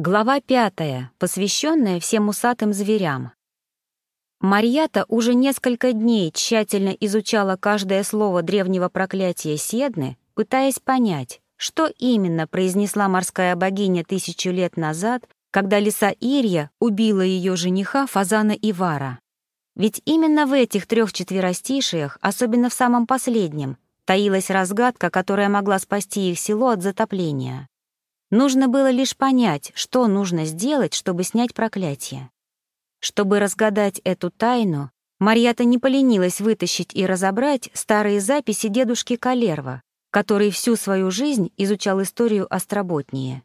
Глава пятая, посвященная всем усатым зверям. Марьята уже несколько дней тщательно изучала каждое слово древнего проклятия Седны, пытаясь понять, что именно произнесла морская богиня тысячу лет назад, когда лиса Ирья убила ее жениха Фазана Ивара. Ведь именно в этих трех четверостишиях, особенно в самом последнем, таилась разгадка, которая могла спасти их село от затопления. Нужно было лишь понять, что нужно сделать, чтобы снять проклятие. Чтобы разгадать эту тайну, Марьята не поленилась вытащить и разобрать старые записи дедушки Калерва, который всю свою жизнь изучал историю Остроботнее.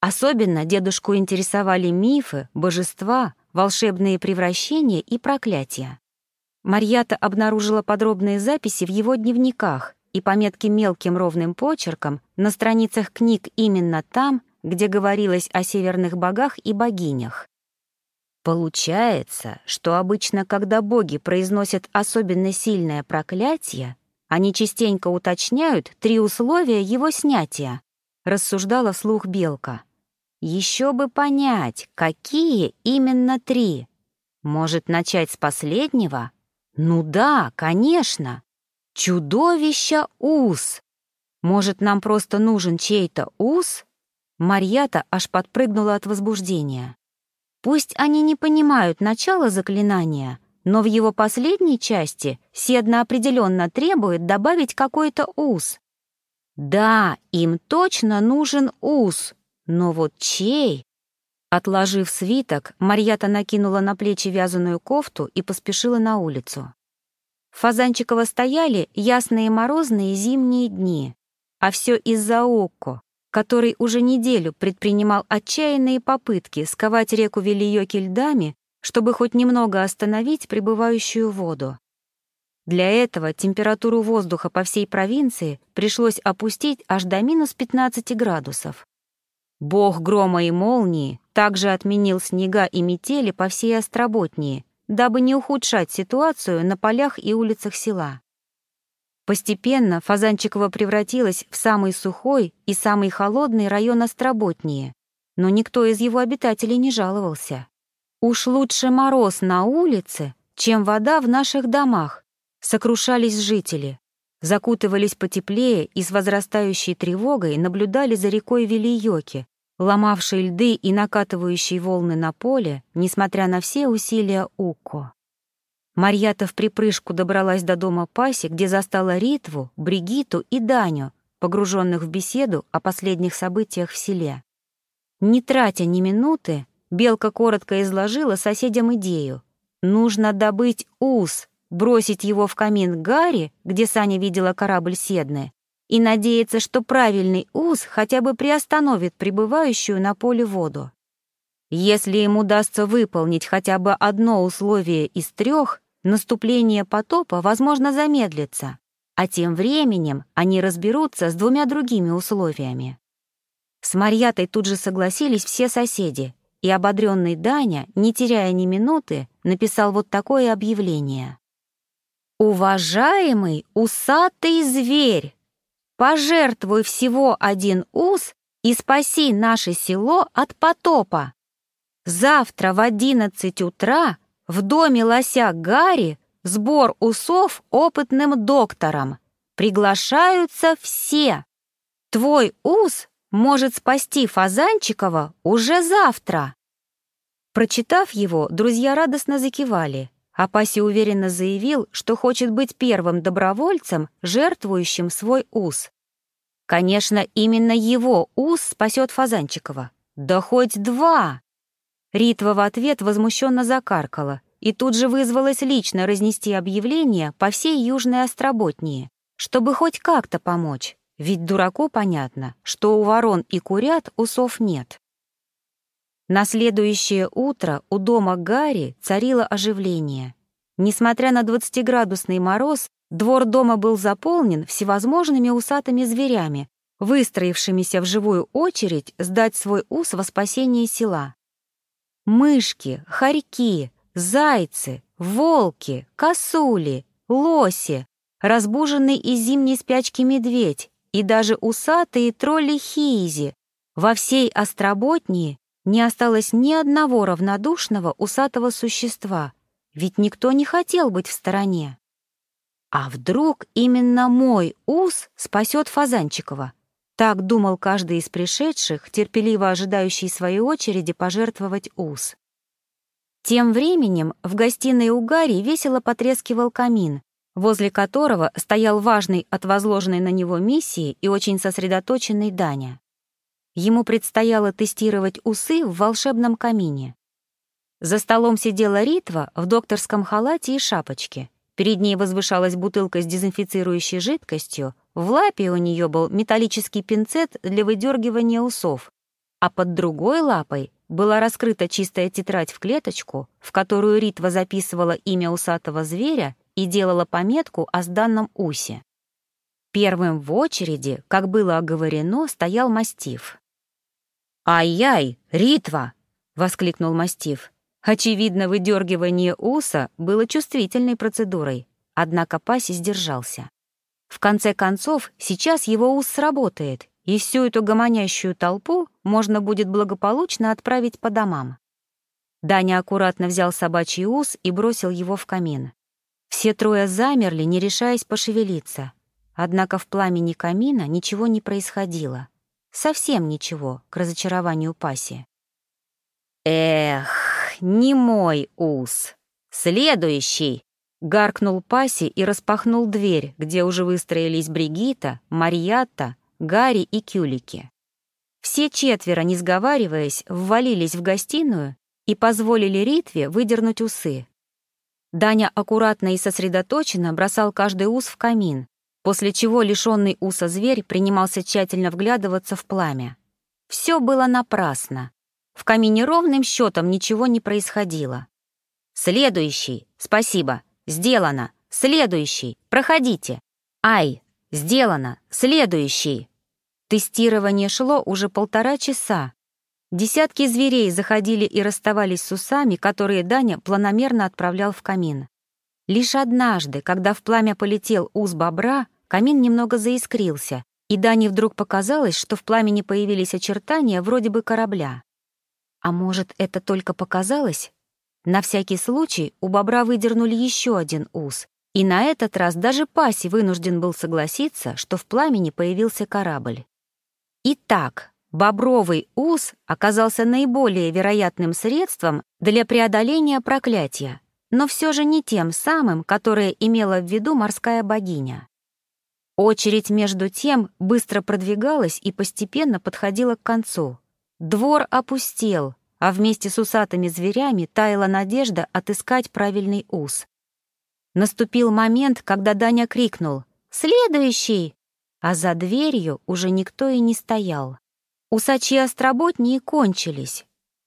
Особенно дедушку интересовали мифы, божества, волшебные превращения и проклятия. Марьята обнаружила подробные записи в его дневниках и пометки мелким ровным почерком на страницах книг именно там, где говорилось о северных богах и богинях. Получается, что обычно, когда боги произносят особенно сильное проклятие, они частенько уточняют три условия его снятия, рассуждала вслух Белка. Еще бы понять, какие именно три. Может, начать с последнего? Ну да, конечно. Чудовища ус! Может, нам просто нужен чей-то ус? Марьята аж подпрыгнула от возбуждения. Пусть они не понимают начала заклинания, но в его последней части Седна определенно требует добавить какой-то ус. Да, им точно нужен ус, но вот чей? Отложив свиток, Марьята накинула на плечи вязаную кофту и поспешила на улицу. Фазанчикова стояли ясные морозные зимние дни, а все из-за Окко, который уже неделю предпринимал отчаянные попытки сковать реку Велиёки льдами, чтобы хоть немного остановить прибывающую воду. Для этого температуру воздуха по всей провинции пришлось опустить аж до минус 15 градусов. Бог грома и молнии также отменил снега и метели по всей Остроботнии, дабы не ухудшать ситуацию на полях и улицах села. Постепенно Фазанчикова превратилась в самый сухой и самый холодный район Остроботнии, но никто из его обитателей не жаловался. Уж лучше мороз на улице, чем вода в наших домах, сокрушались жители, закутывались потеплее и с возрастающей тревогой наблюдали за рекой Велийоки, ломавшей льды и накатывающей волны на поле, несмотря на все усилия Уко. Марьята в припрыжку добралась до дома Паси, где застала Ритву, Бригиту и Даню, погруженных в беседу о последних событиях в селе. Не тратя ни минуты, Белка коротко изложила соседям идею. Нужно добыть ус, бросить его в камин Гарри, где Саня видела корабль Седны, и надеяться, что правильный уз хотя бы приостановит прибывающую на поле воду. Если им удастся выполнить хотя бы одно условие из трех, наступление потопа, возможно, замедлится, а тем временем они разберутся с двумя другими условиями. С Марьятой тут же согласились все соседи, и ободренный Даня, не теряя ни минуты, написал вот такое объявление. «Уважаемый усатый зверь, Пожертвуй всего один ус и спаси наше село от потопа. Завтра в одиннадцать утра в доме лося Гарри сбор усов опытным доктором. Приглашаются все. Твой ус может спасти Фазанчикова уже завтра. Прочитав его, друзья радостно закивали, а Паси уверенно заявил, что хочет быть первым добровольцем, жертвующим свой ус. Конечно, именно его ус спасет Фазанчикова. Да хоть два! Ритва в ответ возмущенно закаркала и тут же вызвалась лично разнести объявление по всей Южной Остроботнии, чтобы хоть как-то помочь, ведь дураку понятно, что у ворон и курят усов нет. На следующее утро у дома Гарри царило оживление. Несмотря на 20-градусный мороз, двор дома был заполнен всевозможными усатыми зверями, выстроившимися в живую очередь сдать свой ус во спасение села. Мышки, хорьки, зайцы, волки, косули, лоси, разбуженный из зимней спячки медведь и даже усатые тролли Хизи во всей Остроботнии Не осталось ни одного равнодушного усатого существа, ведь никто не хотел быть в стороне. А вдруг именно мой ус спасет Фазанчикова? Так думал каждый из пришедших, терпеливо ожидающий своей очереди пожертвовать ус. Тем временем в гостиной у Гарри весело потрескивал камин, возле которого стоял важный от возложенной на него миссии и очень сосредоточенный Даня. Ему предстояло тестировать усы в волшебном камине. За столом сидела Ритва в докторском халате и шапочке. Перед ней возвышалась бутылка с дезинфицирующей жидкостью, в лапе у нее был металлический пинцет для выдергивания усов, а под другой лапой была раскрыта чистая тетрадь в клеточку, в которую Ритва записывала имя усатого зверя и делала пометку о сданном усе. Первым в очереди, как было оговорено, стоял мастиф. «Ай-яй, Ритва!» — воскликнул мастиф. Очевидно, выдергивание уса было чувствительной процедурой, однако Паси сдержался. В конце концов, сейчас его ус сработает, и всю эту гомонящую толпу можно будет благополучно отправить по домам. Даня аккуратно взял собачий ус и бросил его в камин. Все трое замерли, не решаясь пошевелиться. Однако в пламени камина ничего не происходило. Совсем ничего, к разочарованию Паси. «Эх, не мой ус! Следующий!» Гаркнул Паси и распахнул дверь, где уже выстроились Бригита, Марьятта, Гарри и Кюлики. Все четверо, не сговариваясь, ввалились в гостиную и позволили Ритве выдернуть усы. Даня аккуратно и сосредоточенно бросал каждый ус в камин, после чего лишенный уса зверь принимался тщательно вглядываться в пламя. Все было напрасно. В камине ровным счетом ничего не происходило. «Следующий, спасибо», Сделано. Следующий. Проходите. Ай. Сделано. Следующий. Тестирование шло уже полтора часа. Десятки зверей заходили и расставались с усами, которые Даня планомерно отправлял в камин. Лишь однажды, когда в пламя полетел ус бобра, камин немного заискрился, и Дане вдруг показалось, что в пламени появились очертания вроде бы корабля. А может, это только показалось? На всякий случай у бобра выдернули еще один ус, и на этот раз даже Паси вынужден был согласиться, что в пламени появился корабль. Итак, бобровый ус оказался наиболее вероятным средством для преодоления проклятия, но все же не тем самым, которое имела в виду морская богиня. Очередь между тем быстро продвигалась и постепенно подходила к концу. Двор опустел, а вместе с усатыми зверями таяла надежда отыскать правильный ус. Наступил момент, когда Даня крикнул «Следующий!», а за дверью уже никто и не стоял. Усачьи остроботнии кончились.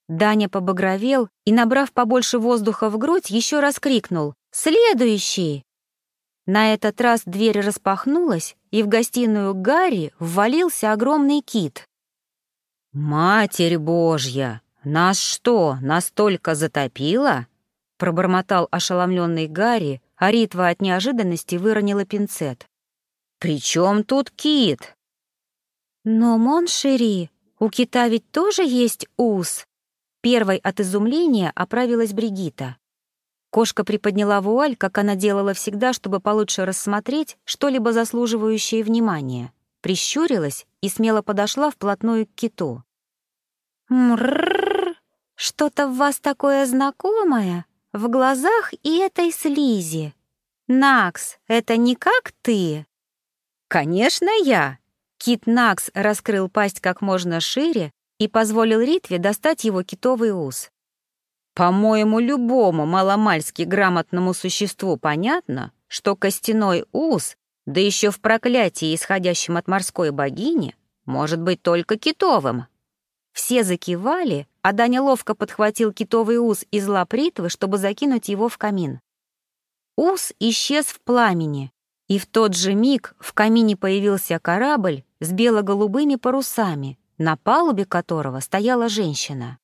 Даня побагровел и, набрав побольше воздуха в грудь, еще раз крикнул «Следующий!». На этот раз дверь распахнулась, и в гостиную Гарри ввалился огромный кит. «Матерь Божья!» «Нас что, настолько затопило?» — пробормотал ошеломленный Гарри, а Ритва от неожиданности выронила пинцет. «При чем тут кит?» «Но, mon chéri, у кита ведь тоже есть ус!» Первой от изумления оправилась Бригита. Кошка приподняла вуаль, как она делала всегда, чтобы получше рассмотреть что-либо заслуживающее внимания. Прищурилась и смело подошла вплотную к киту. «Мрррр!» Что-то в вас такое знакомое, в глазах и этой слизи. Накс, это никак ты? Конечно, я. Кит Накс раскрыл пасть как можно шире и позволил Ритве достать его китовый ус. По-моему, любому маломальски грамотному существу понятно, что костяной ус, да еще в проклятии, исходящем от морской богини, может быть только китовым. Все закивали, а Даня ловко подхватил китовый ус из лап Ритвы, чтобы закинуть его в камин. Ус исчез в пламени, и в тот же миг в камине появился корабль с бело-голубыми парусами, на палубе которого стояла женщина.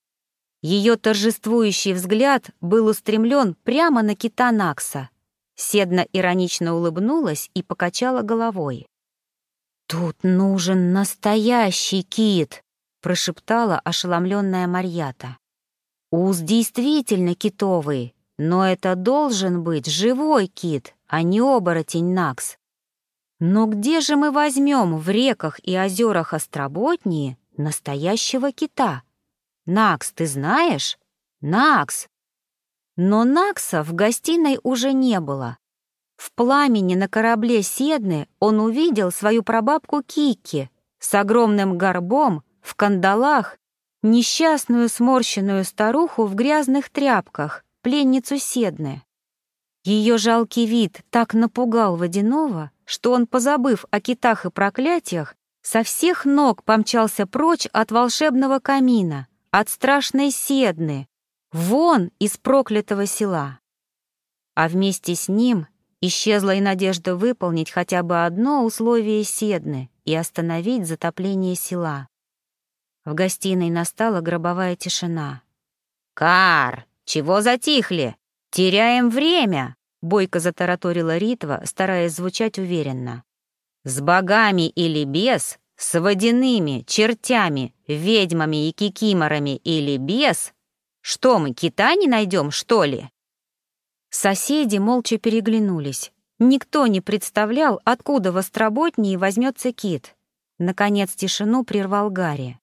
Ее торжествующий взгляд был устремлен прямо на кита Накса. Седна иронично улыбнулась и покачала головой. «Тут нужен настоящий кит!» Прошептала ошеломленная Марьята. «Уз действительно китовый, но это должен быть живой кит, а не оборотень Накс. Но где же мы возьмем в реках и озерах Остроботнии настоящего кита? Накс, ты знаешь? Накс! Но Накса в гостиной уже не было. В пламени на корабле Седны он увидел свою прабабку Кики с огромным горбом, в кандалах, несчастную сморщенную старуху в грязных тряпках, пленницу Седны. Ее жалкий вид так напугал Водянова, что он, позабыв о китах и проклятиях, со всех ног помчался прочь от волшебного камина, от страшной Седны, вон из проклятого села. А вместе с ним исчезла и надежда выполнить хотя бы одно условие Седны и остановить затопление села. В гостиной настала гробовая тишина. «Кар, чего затихли? Теряем время!» — бойко затараторила Ритва, стараясь звучать уверенно. «С богами или без, с водяными, чертями, ведьмами и кикиморами или без, что мы, кита не найдем, что ли?» Соседи молча переглянулись. Никто не представлял, откуда в Остроботнии возьмется кит. Наконец тишину прервал Гарри.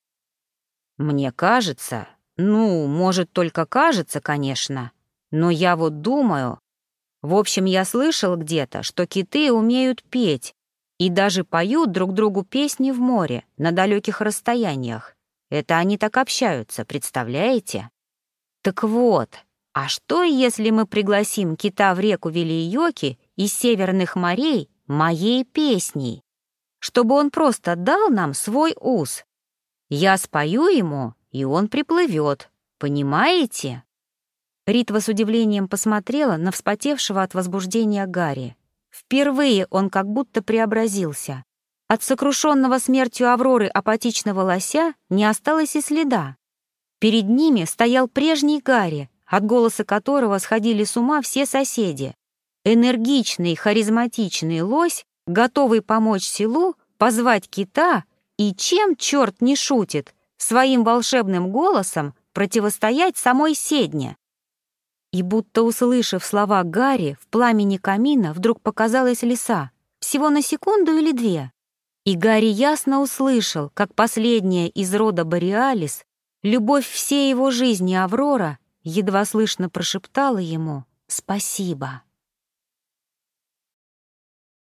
«Мне кажется, ну, может, только кажется, конечно, но я вот думаю... В общем, я слышал где-то, что киты умеют петь и даже поют друг другу песни в море на далеких расстояниях. Это они так общаются, представляете? Так вот, а что, если мы пригласим кита в реку Велиёки из северных морей моей песней, чтобы он просто дал нам свой ус? Я спою ему, и он приплывет, понимаете? Ритва с удивлением посмотрела на вспотевшего от возбуждения Гарри. Впервые он как будто преобразился. От сокрушенного смертью Авроры апатичного лося не осталось и следа. Перед ними стоял прежний Гарри, от голоса которого сходили с ума все соседи. Энергичный, харизматичный лось, готовый помочь селу, позвать кита и чем черт не шутит, своим волшебным голосом противостоять самой Седне. И будто услышав слова Гарри, в пламени камина вдруг показалась лиса, всего на секунду или две. И Гарри ясно услышал, как последняя из рода Бориалис Любовь всей его жизни Аврора едва слышно прошептала ему «Спасибо».